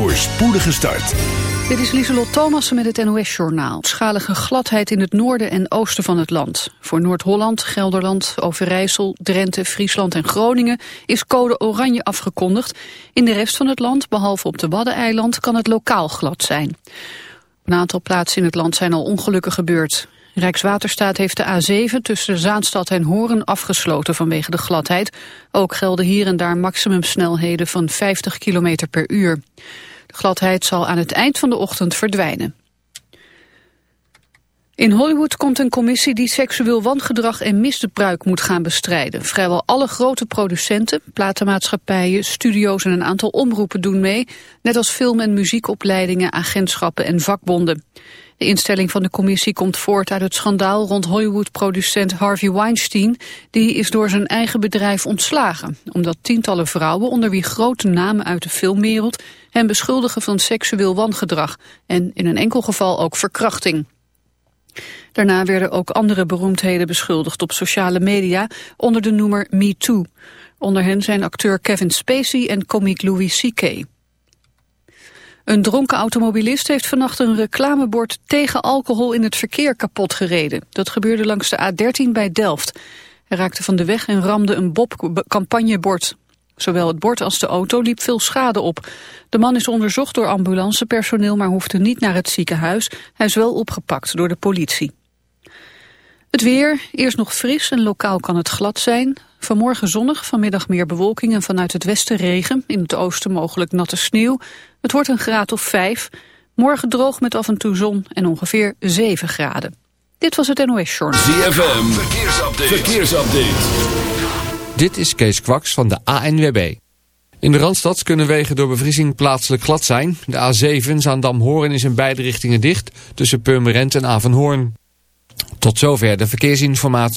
voor spoedige start. Dit is Lieselot Thomassen met het NOS-journaal. Schalige gladheid in het noorden en oosten van het land. Voor Noord-Holland, Gelderland, Overijssel, Drenthe, Friesland en Groningen is code oranje afgekondigd. In de rest van het land, behalve op de Waddeneiland, kan het lokaal glad zijn. Een aantal plaatsen in het land zijn al ongelukken gebeurd. Rijkswaterstaat heeft de A7 tussen Zaanstad en Hoorn afgesloten vanwege de gladheid. Ook gelden hier en daar maximumsnelheden van 50 km per uur. Gladheid zal aan het eind van de ochtend verdwijnen. In Hollywood komt een commissie die seksueel wangedrag en misbruik moet gaan bestrijden. Vrijwel alle grote producenten, platenmaatschappijen, studio's en een aantal omroepen doen mee. Net als film- en muziekopleidingen, agentschappen en vakbonden. De instelling van de commissie komt voort uit het schandaal rond Hollywood-producent Harvey Weinstein. Die is door zijn eigen bedrijf ontslagen, omdat tientallen vrouwen, onder wie grote namen uit de filmwereld, hem beschuldigen van seksueel wangedrag en in een enkel geval ook verkrachting. Daarna werden ook andere beroemdheden beschuldigd op sociale media onder de noemer MeToo. Onder hen zijn acteur Kevin Spacey en komiek Louis C.K. Een dronken automobilist heeft vannacht een reclamebord tegen alcohol in het verkeer kapot gereden. Dat gebeurde langs de A13 bij Delft. Hij raakte van de weg en ramde een Bob-campagnebord. Zowel het bord als de auto liep veel schade op. De man is onderzocht door ambulancepersoneel, maar hoefde niet naar het ziekenhuis. Hij is wel opgepakt door de politie. Het weer, eerst nog fris en lokaal kan het glad zijn. Vanmorgen zonnig, vanmiddag meer bewolking en vanuit het westen regen. In het oosten mogelijk natte sneeuw. Het wordt een graad of vijf. Morgen droog met af en toe zon en ongeveer 7 graden. Dit was het NOS Journal. ZFM, verkeersupdate. verkeersupdate. Dit is Kees Kwaks van de ANWB. In de Randstad kunnen wegen door bevriezing plaatselijk glad zijn. De A7 Zaandam-Hoorn is in beide richtingen dicht tussen Purmerend en Avenhoorn. Tot zover de verkeersinformatie.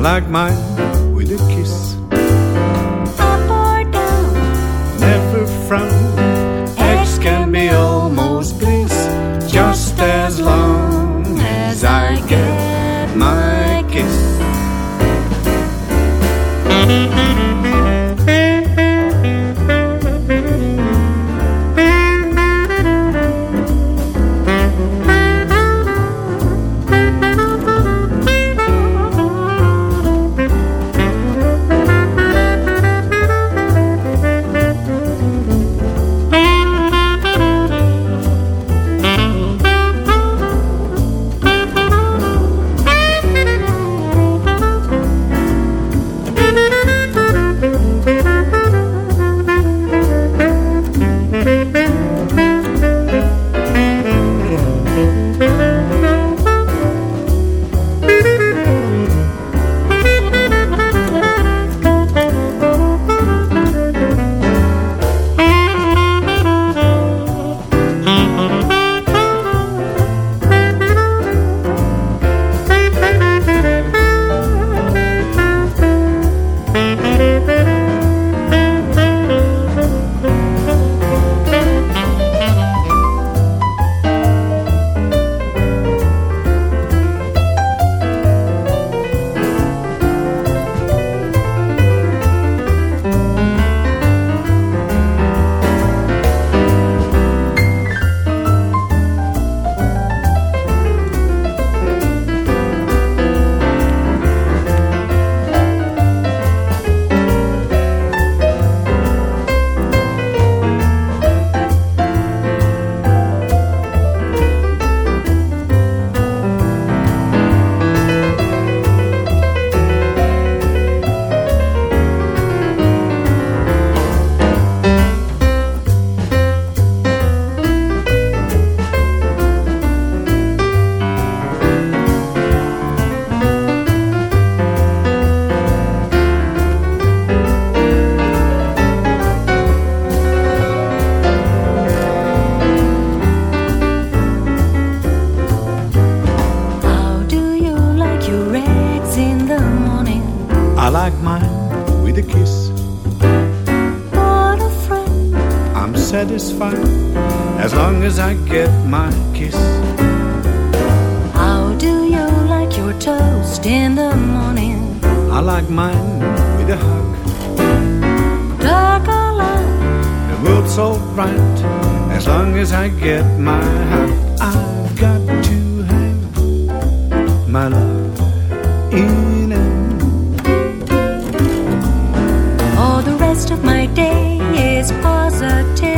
Like mine with a kiss. Satisfied as long as I get my kiss. How do you like your toast in the morning? I like mine with a hug. Dark or light? The world's so bright as long as I get my hug. I've got to have my love in it. All the rest of my day is positively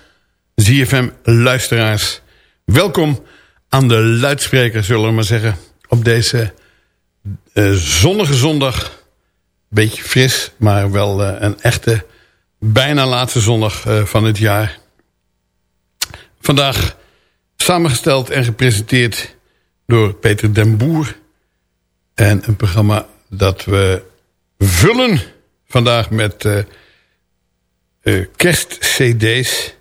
ZFM luisteraars. Welkom aan de luidspreker, zullen we maar zeggen. Op deze eh, zonnige zondag. Beetje fris, maar wel eh, een echte, bijna laatste zondag eh, van het jaar. Vandaag samengesteld en gepresenteerd door Peter den Boer. En een programma dat we vullen vandaag met kerstcd's.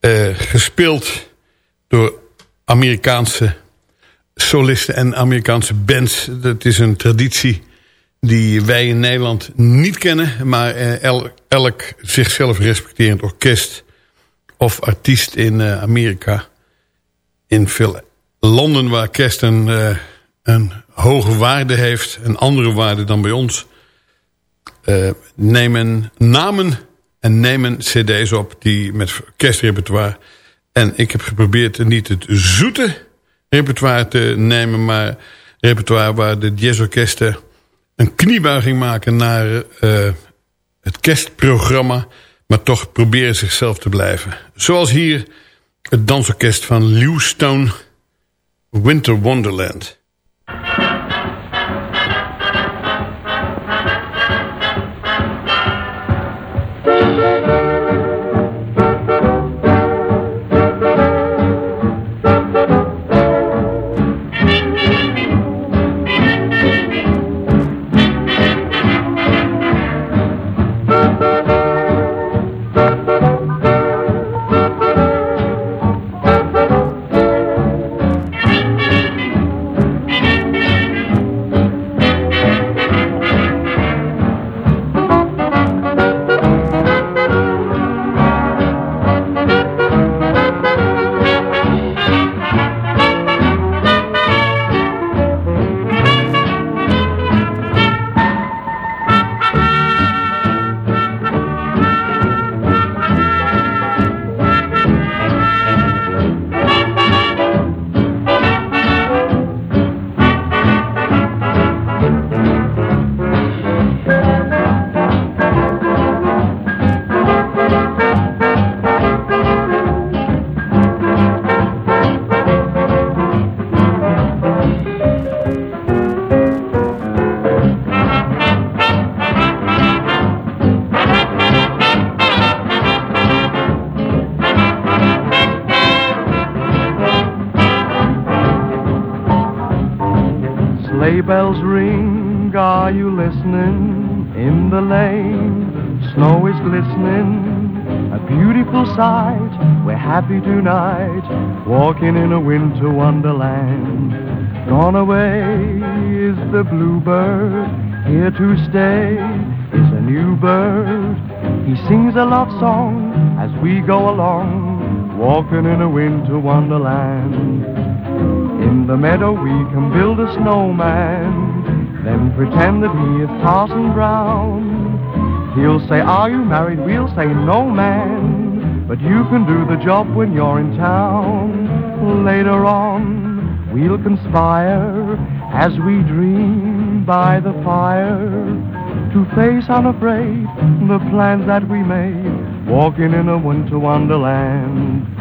Eh, gespeeld door Amerikaanse solisten en Amerikaanse bands. Dat is een traditie die wij in Nederland niet kennen. Maar eh, el- elk zichzelf respecterend orkest of artiest in eh, Amerika... in veel landen waar kerst een, een hoge waarde heeft... een andere waarde dan bij ons... nemen namen en nemen cd's op die met kerstrepertoire. En ik heb geprobeerd niet het zoete repertoire te nemen... maar repertoire waar de jazzorkesten een kniebuiging maken naar eh, het kerstprogramma... maar toch proberen zichzelf te blijven. Zoals hier het dansorkest van Lewstone Winter Wonderland. Sight. We're happy tonight, walking in a winter wonderland. Gone away is the bluebird, here to stay is a new bird. He sings a love song as we go along, walking in a winter wonderland. In the meadow we can build a snowman, then pretend that he is Parson Brown. He'll say, are you married? We'll say, no man, but you can do the job when you're in town. Later on, we'll conspire as we dream by the fire to face unafraid the plans that we made, walking in a winter wonderland.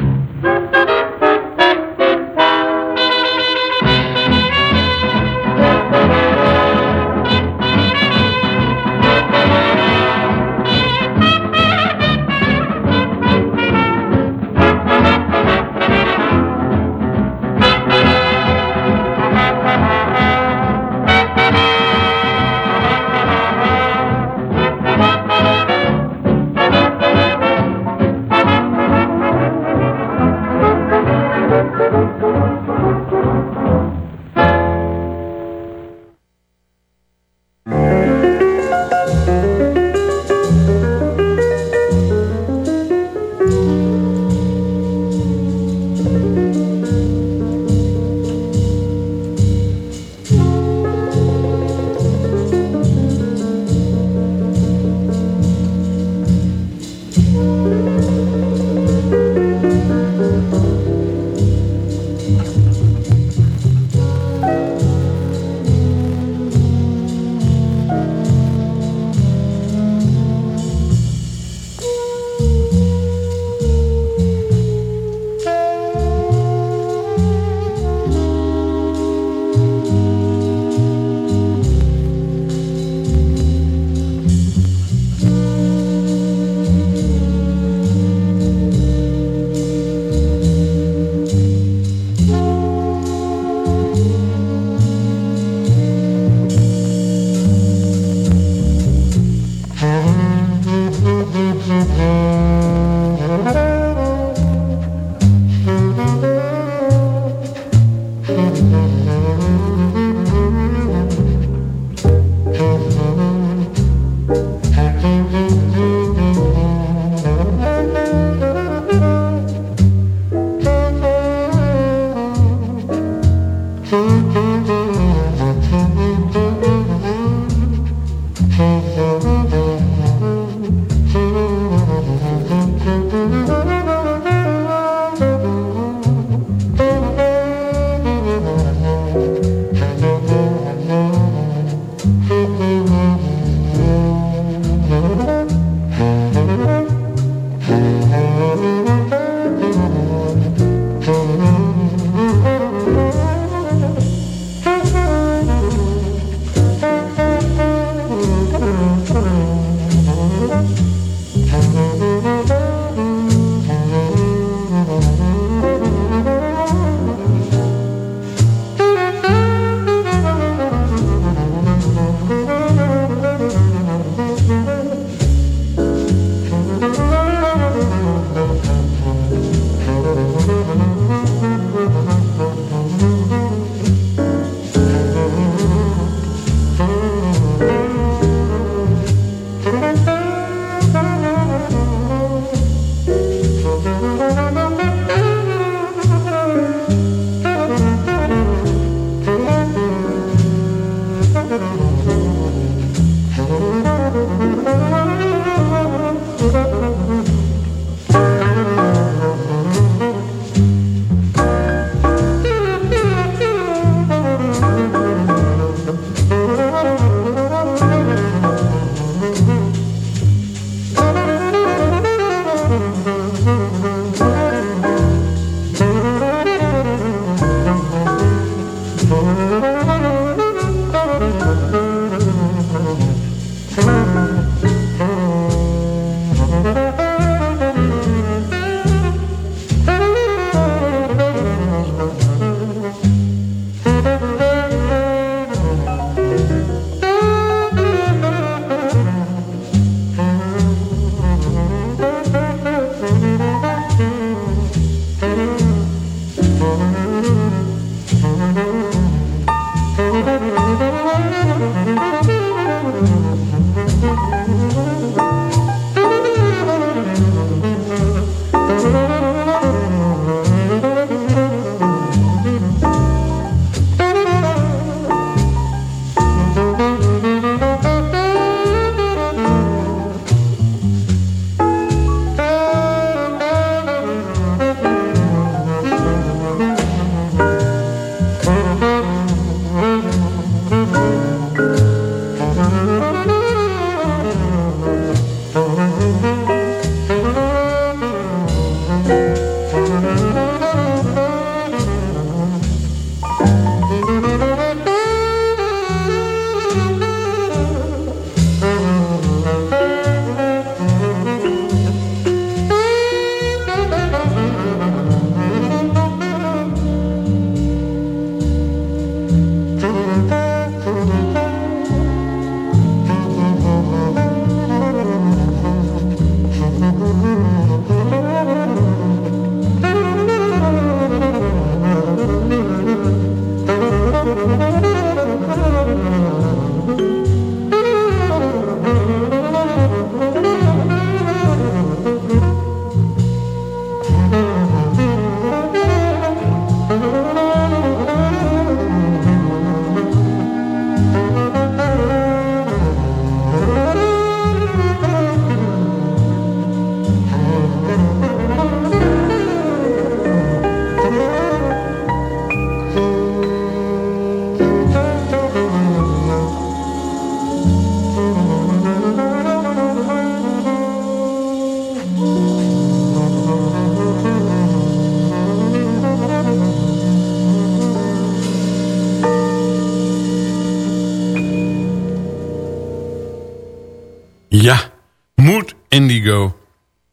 Ja, Mood Indigo.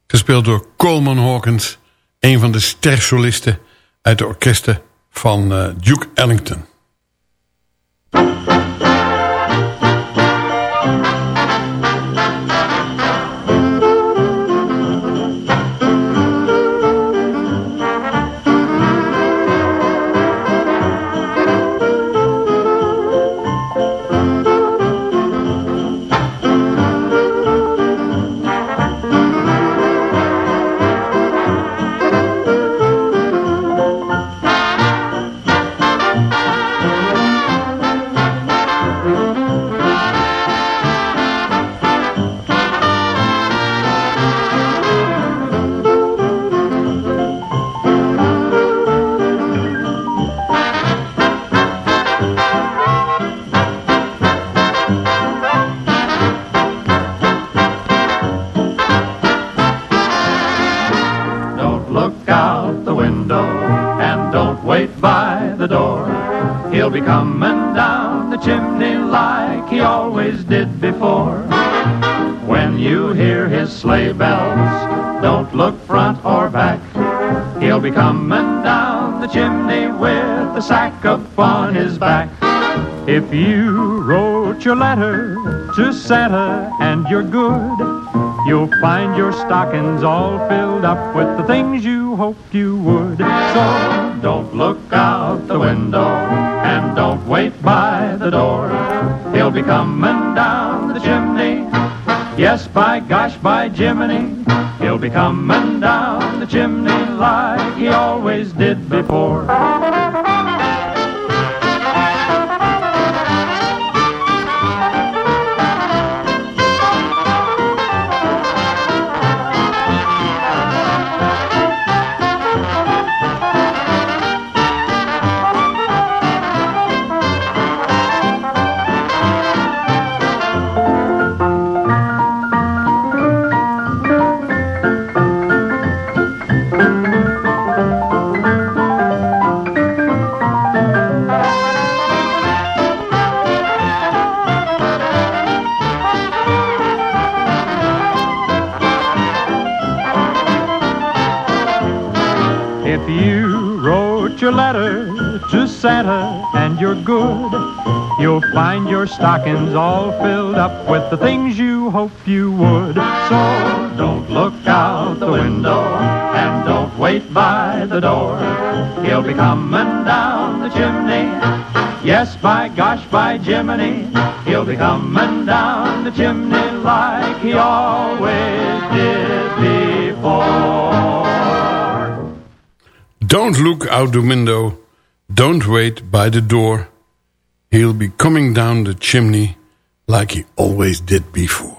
Gespeeld door Coleman Hawkins. Een van de stersolisten uit de orkesten van uh, Duke Ellington. If you wrote your letter to Santa and you're good, you'll find your stockings all filled up with the things you hoped you would. So don't look out the window and don't wait by the door. He'll be coming down the chimney. Yes, by gosh, by Jiminy, he'll be coming down the chimney like he always did before. Find your stockings all filled up with the things you hoped you would. So don't look out the window and don't wait by the door. He'll be coming down the chimney. Yes, by gosh, by Jiminy, he'll be coming down the chimney like he always did before. Don't look out the window Don't wait by the door. He'll be coming down the chimney like he always did before.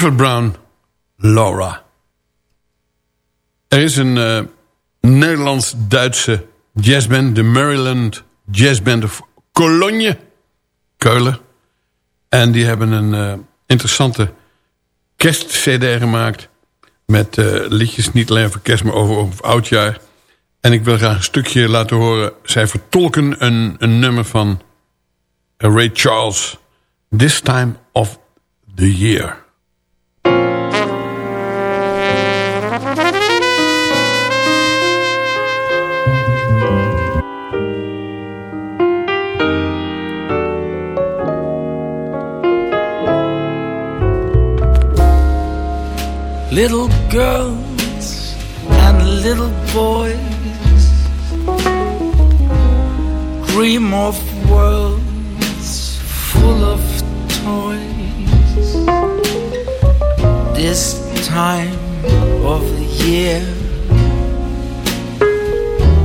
Clifford Brown, Laura. Er is een uh, Nederlands-Duitse jazzband, de Maryland Jazzband of Cologne, Keulen. En die hebben een uh, interessante kerstcd gemaakt... met uh, liedjes niet alleen voor kerst, maar over, over oudjaar. En ik wil graag een stukje laten horen. Zij vertolken een, een nummer van Ray Charles... This Time of the Year. Little girls and little boys dream of worlds full of toys. This time of the year,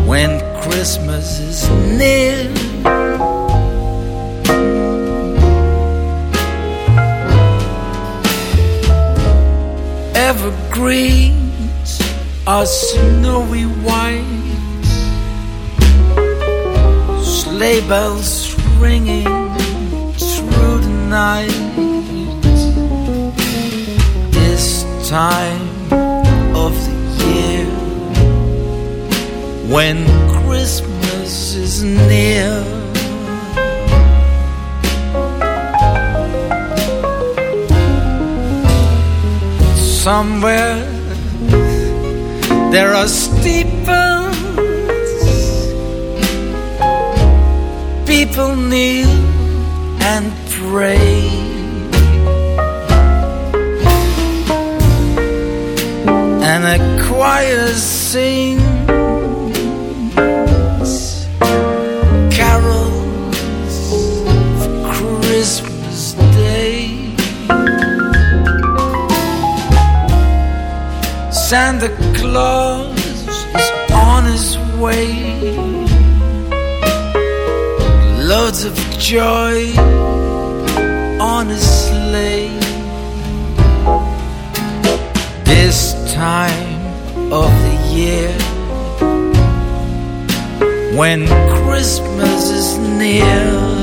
when Christmas is near. Evergreens are snowy white, sleigh bells ringing through the night. This time of the year, when Christmas is near. Somewhere there are steeples. People kneel and pray. And a choir sings Santa Claus is on his way. Loads of joy on his sleigh. This time of the year, when Christmas is near.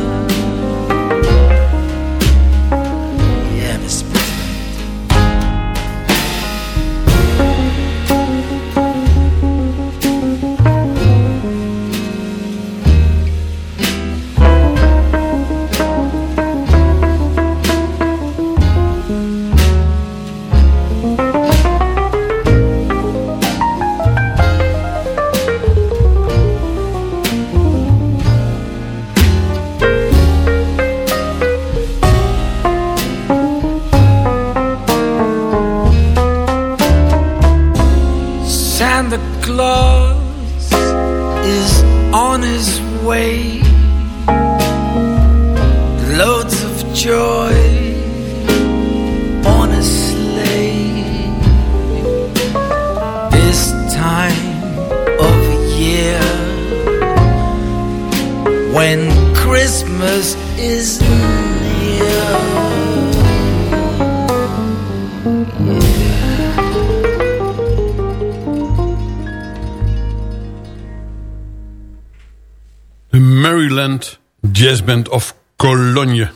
Jazzband of Cologne.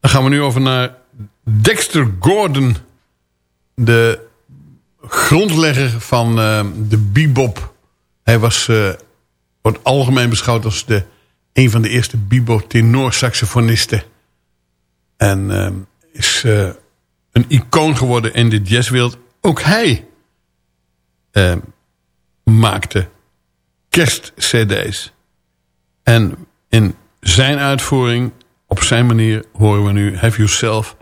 Dan gaan we nu over naar Dexter Gordon. De grondlegger van uh, de bebop. Hij was, uh, wordt algemeen beschouwd als de, een van de eerste bebop tenorsaxofonisten. En uh, is een icoon geworden in de jazzwereld. Ook hij maakte kerstcd's. En in zijn uitvoering, op zijn manier, horen we nu... Have Yourself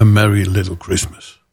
a Merry Little Christmas.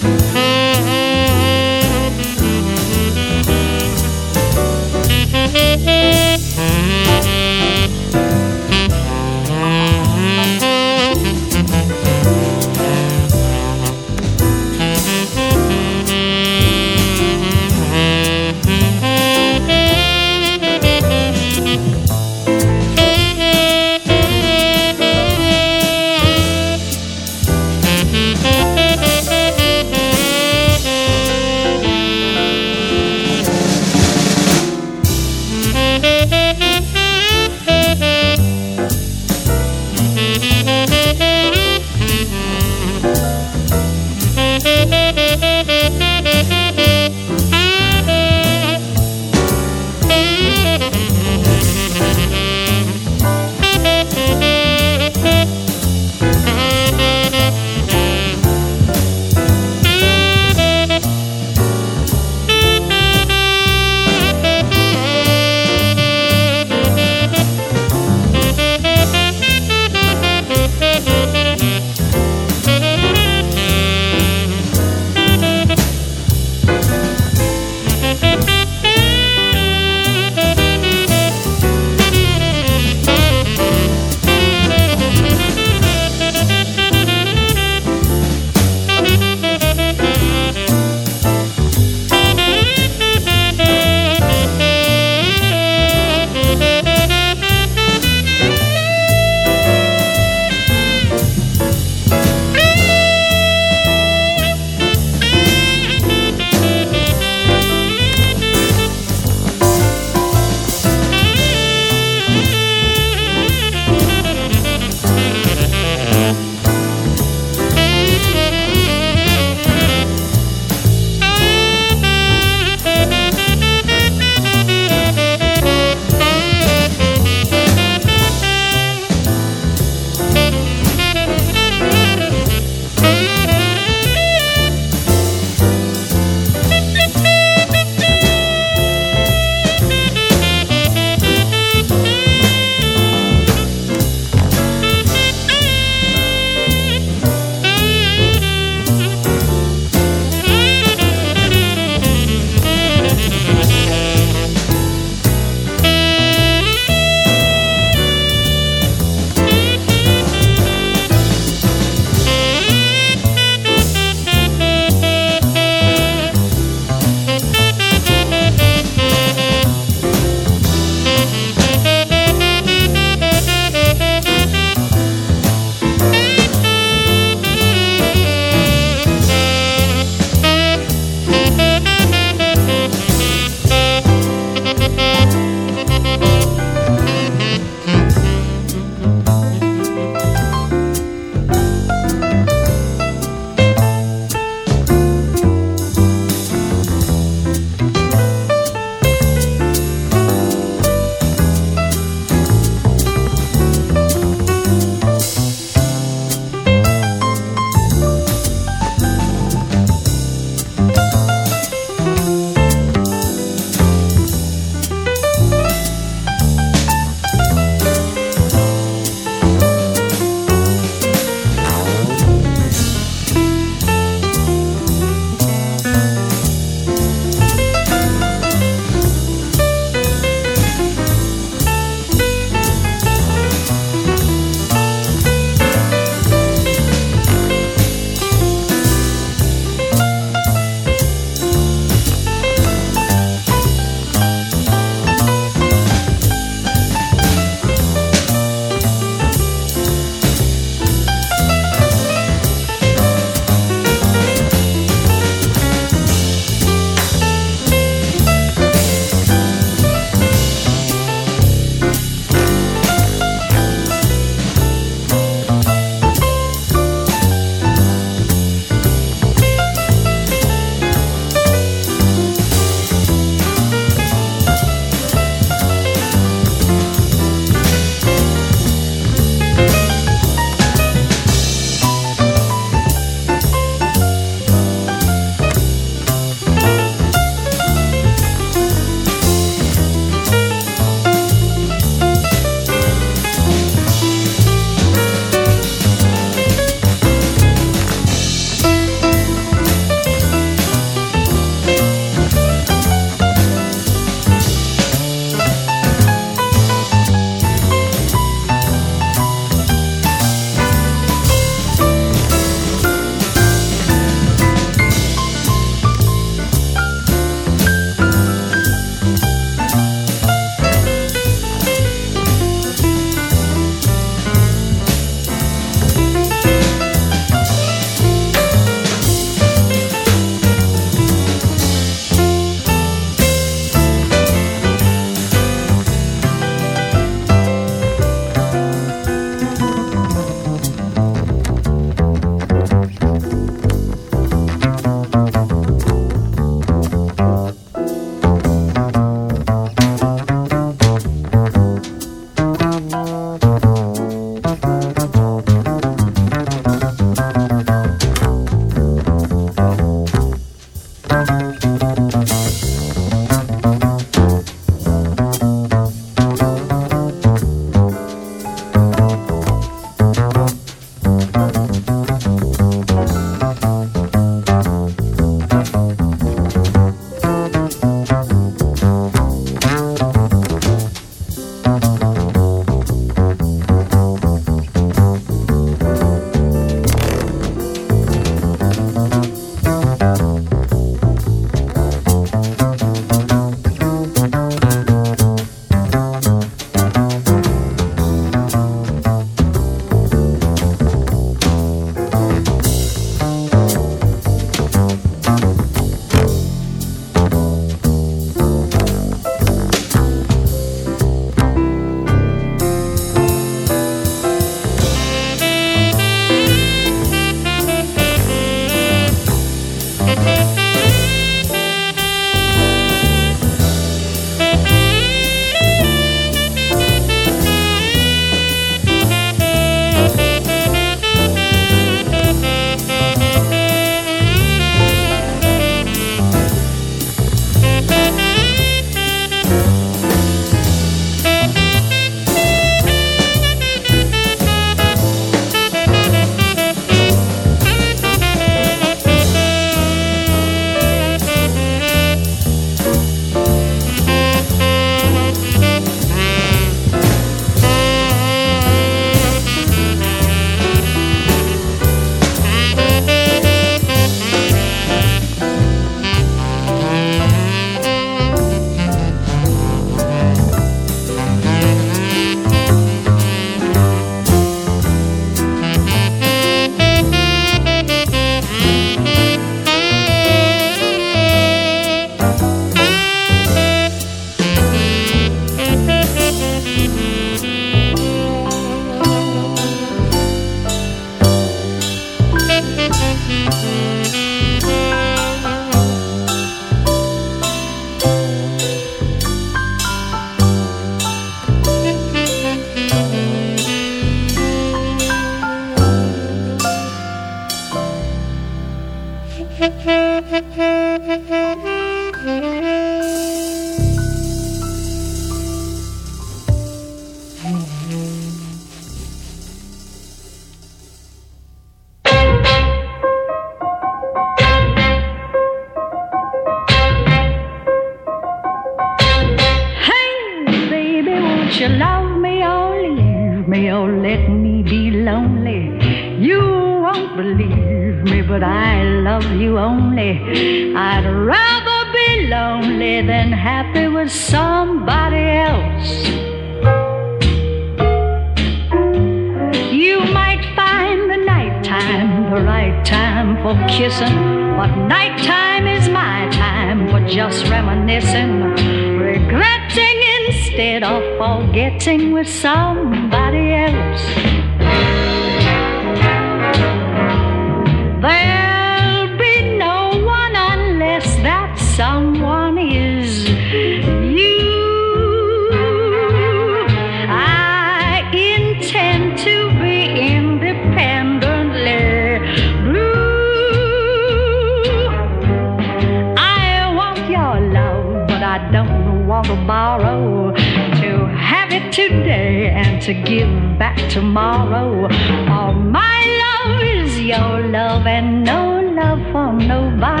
to give back tomorrow. All my love is your love and no love for nobody.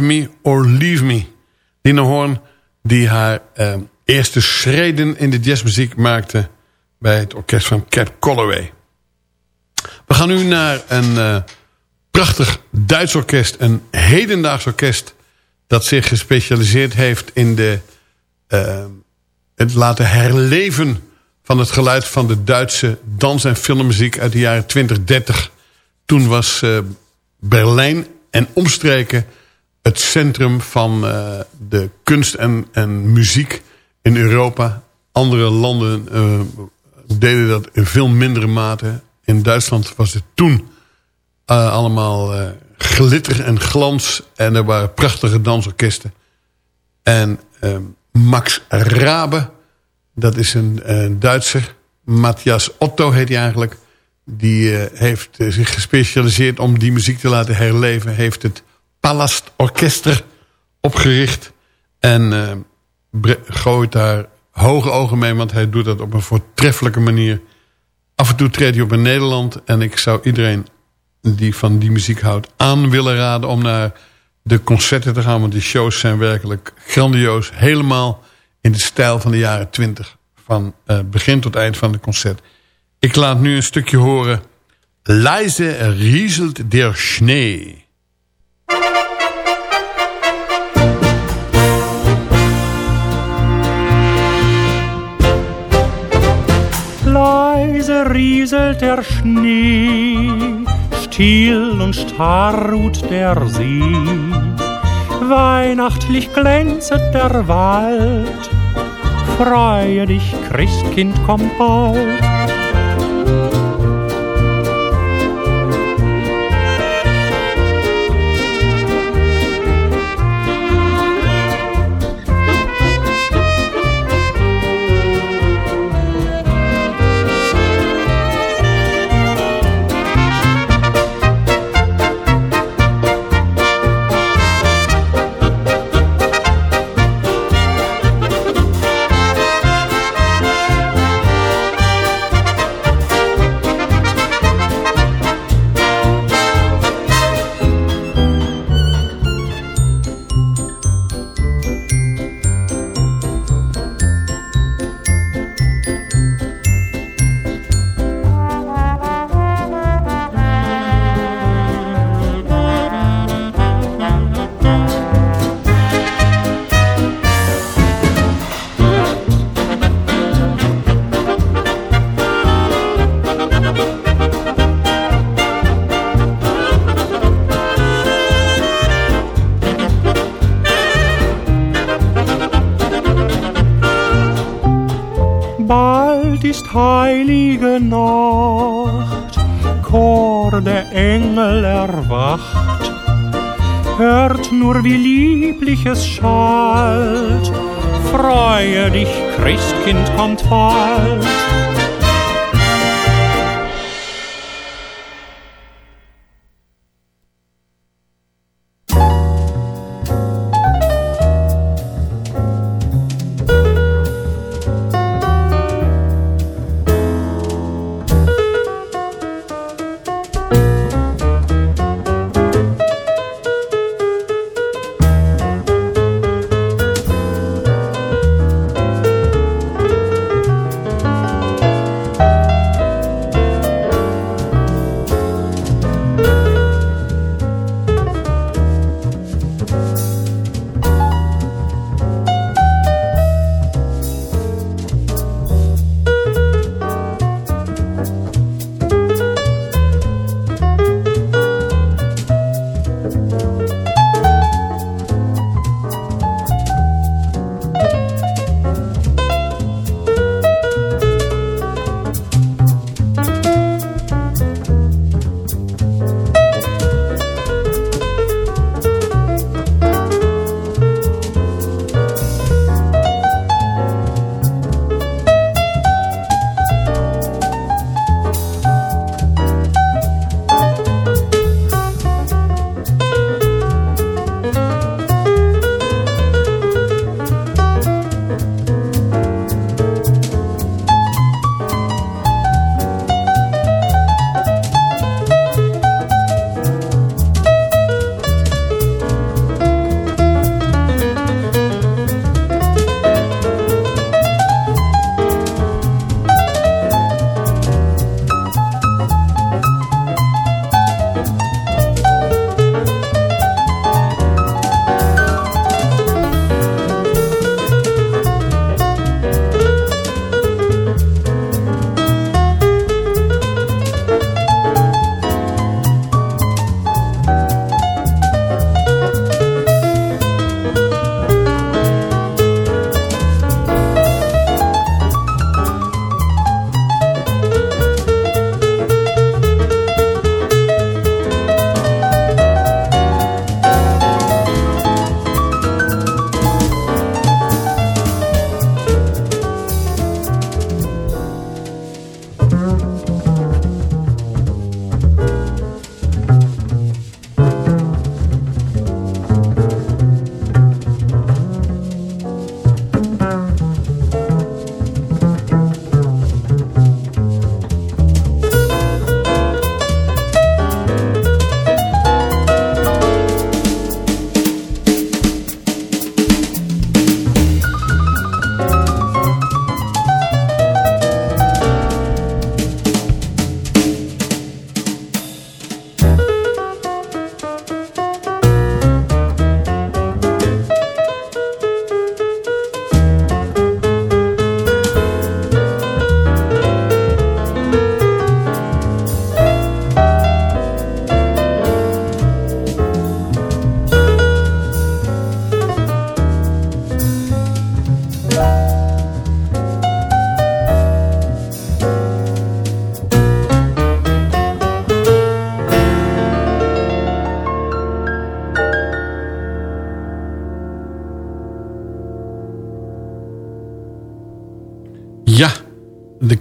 Me or Leave Me. Nina Horn die haar eh, eerste schreden in de jazzmuziek maakte... bij het orkest van Cat Colloway. We gaan nu naar een uh, prachtig Duits orkest. Een hedendaags orkest dat zich gespecialiseerd heeft in de, uh, het laten herleven van het geluid van de Duitse dans- en filmmuziek uit de jaren 2030. Toen was uh, Berlijn en omstreken het centrum van uh, de kunst en, en muziek in Europa. Andere landen uh, deden dat in veel mindere mate. In Duitsland was het toen uh, allemaal glitter en glans. En er waren prachtige dansorkesten. En Max Rabe, dat is een, een Duitser. Matthias Otto heet hij eigenlijk. Die heeft zich gespecialiseerd om die muziek te laten herleven. Heeft het Palast Orkester opgericht. En uh, gooit daar hoge ogen mee, want hij doet dat op een voortreffelijke manier. Af en toe treedt hij op in Nederland. En ik zou iedereen die van die muziek houdt aan willen raden om naar de concerten te gaan. Want die shows zijn werkelijk grandioos. Helemaal in de stijl van de jaren twintig. Van begin tot eind van het concert. Ik laat nu een stukje horen. Leise rieselt der Schnee. leise rieselt der Schnee, still und starr ruht der See. Weihnachtlich glänzet der Wald, freue dich, Christkind, komm bald.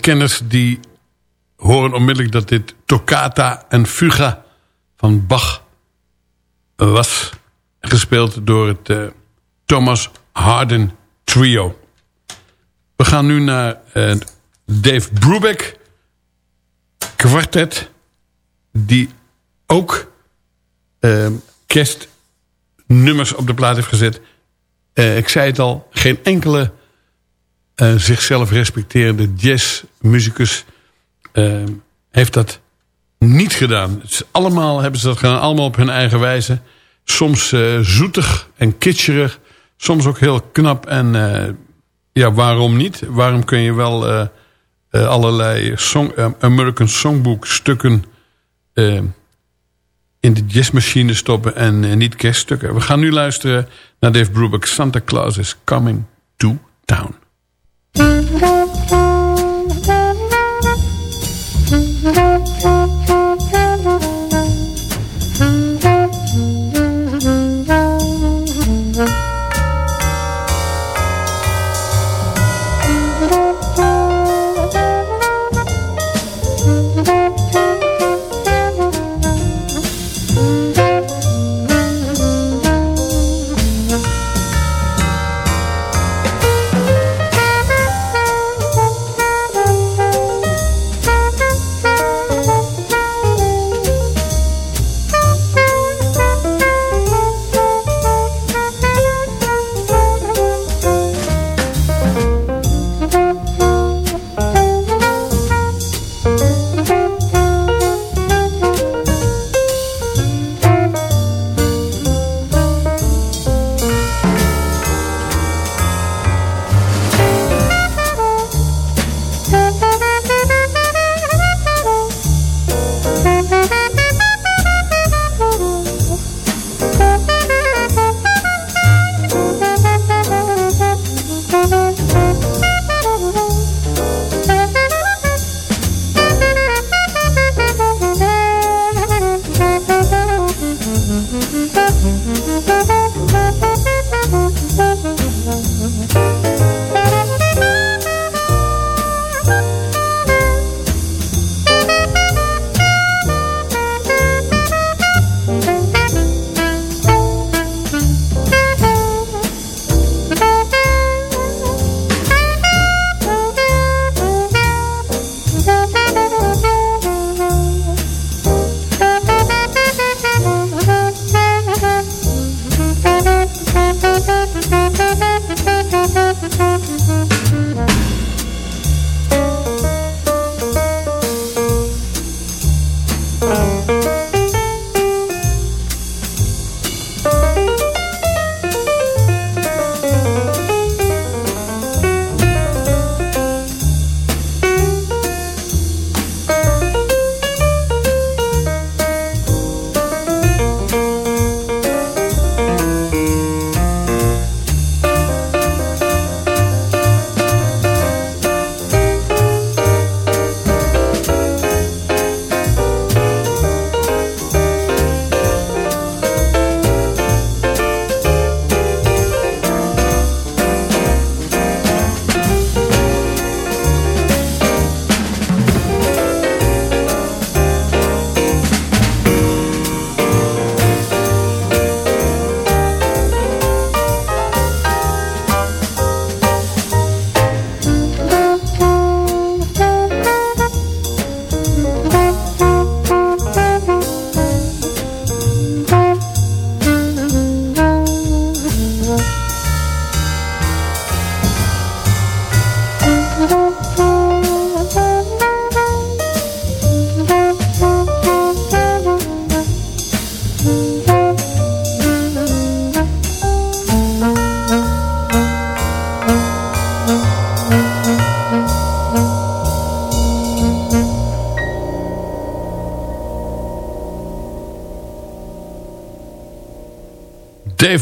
De kenners die horen onmiddellijk dat dit Toccata en Fuga van Bach was gespeeld door het uh, Thomas Harden Trio. We gaan nu naar uh, Dave Brubeck kwartet die ook uh, kerstnummers op de plaat heeft gezet. ik zei het al, geen enkele uh, zichzelf respecterende jazzmuzikus uh, heeft dat niet gedaan. Allemaal hebben ze dat gedaan, allemaal op hun eigen wijze. Soms uh, zoetig en kitscherig, soms ook heel knap en ja, waarom niet? Waarom kun je wel allerlei song, American Songbook stukken in de jazzmachine stoppen en niet kerststukken. We gaan nu luisteren naar Dave Brubeck, Santa Claus is Coming to Town. Thank you.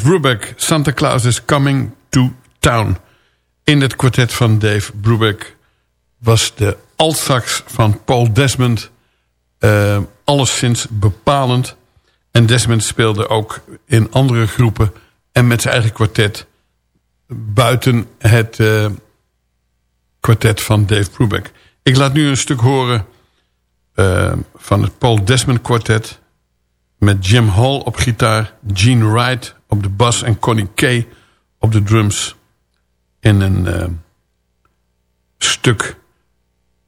Brubeck, Santa Claus is Coming to Town. In het kwartet van Dave Brubeck was de altsax van Paul Desmond uh, alleszins bepalend. En Desmond speelde ook in andere groepen en met zijn eigen kwartet buiten het uh, kwartet van Dave Brubeck. Ik laat nu een stuk horen uh, van het Paul Desmond kwartet met Jim Hall op gitaar, Gene Wright op de bas en Connie Kay op de drums in een uh, stuk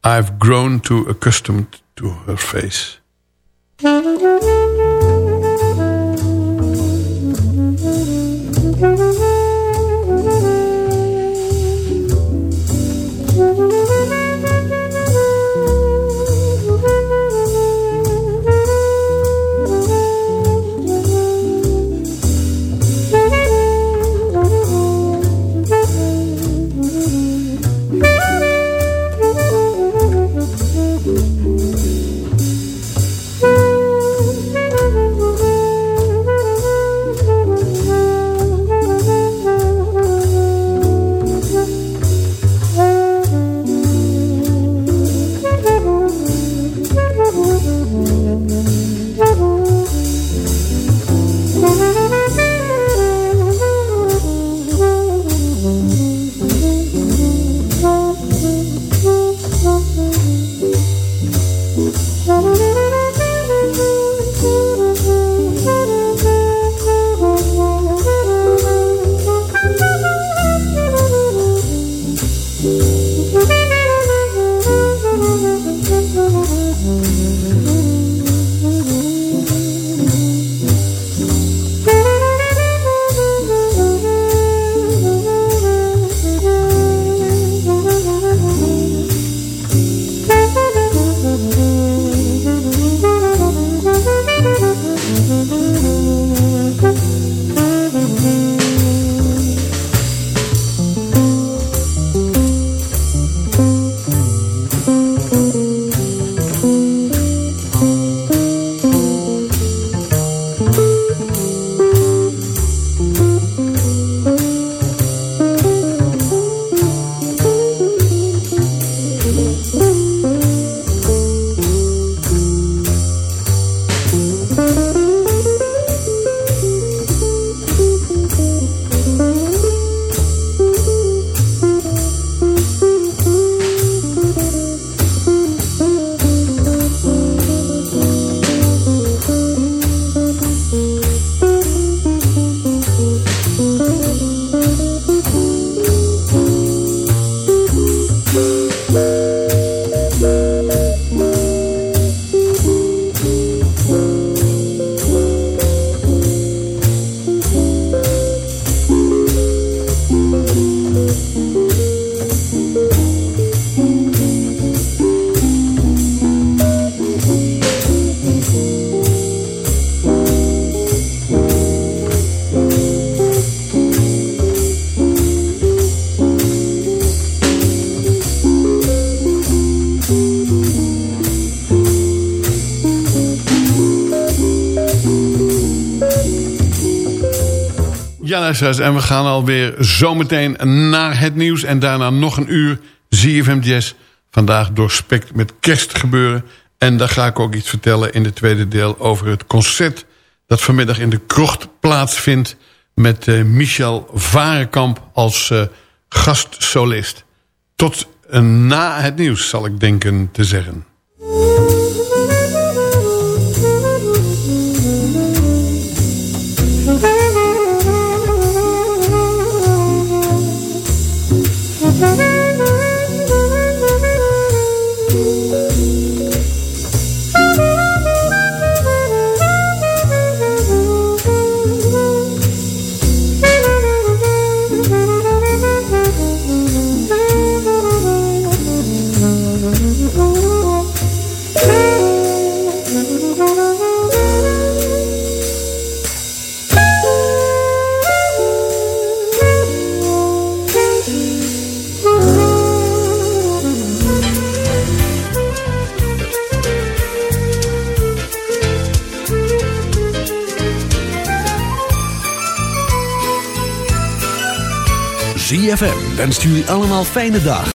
I've grown too accustomed to her face. En we gaan alweer zometeen naar het nieuws. En daarna nog een uur ZFM Jazz. Vandaag doorspekt met kerstgebeuren. En daar ga ik ook iets vertellen in het tweede deel over het concert... dat vanmiddag in de krocht plaatsvindt... met uh, Michel Varenkamp als uh, gastsolist. Tot uh, na het nieuws zal ik denken te zeggen. ZFM wenst jullie allemaal fijne dag.